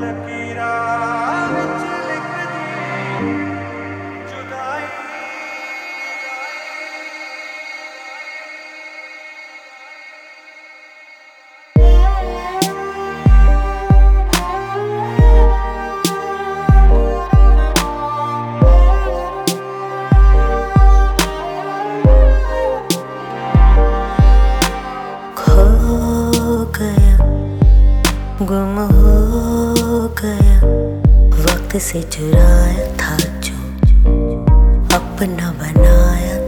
लकीरा विच लिख गुम हो गया। वक्त से चुराया था जो अपना बनाया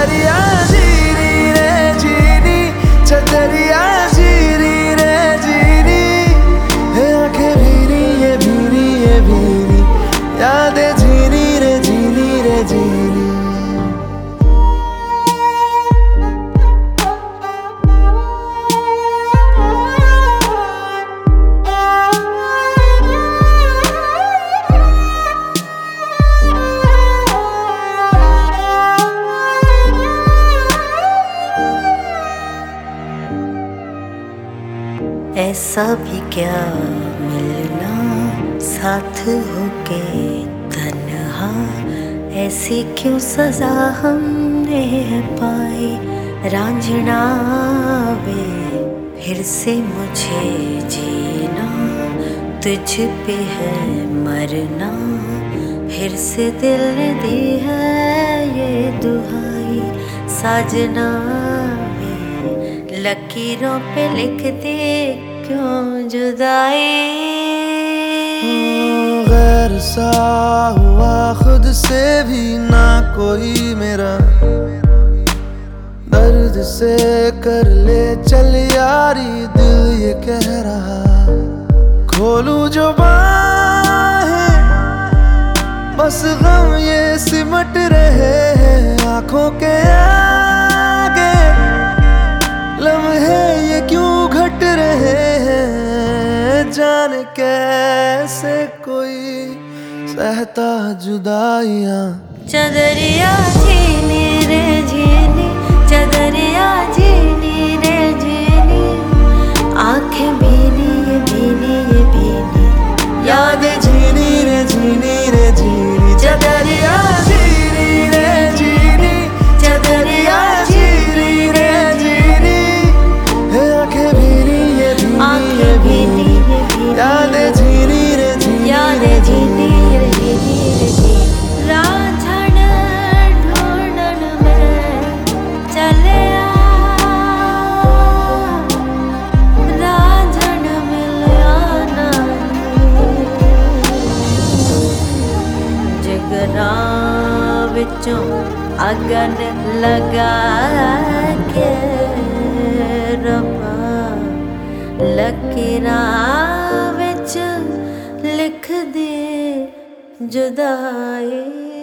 அறியா ऐसा भी क्या मिलना साथ होके तन्हा। ऐसी क्यों सजा हमने पाई रांझना वे फिर से मुझे जीना, तुझ पे है मरना। फिर से दिल ने दी है ये दुहाई साजना लकीरों पे लिख दे क्यों जुदाई गैर सा हुआ खुद से भी ना कोई मेरा। दर्द से कर ले चल यारी, दिल ये कह रहा। खोलू जो बाहें, बस गम ये सिमट रहे हैं आँखों के आगे जाने कैसे कोई सहता जुदाइया। चदरिया जी रे जीने चदरिया झीनी। ਵਿੱਚੋਂ ਅਗਨ ਲਗਾ ਕੇ ਰੱਬਾ ਲਕੀਰਾਂ ਵਿੱਚ ਲਿਖ ਦੇ ਜੁਦਾਈ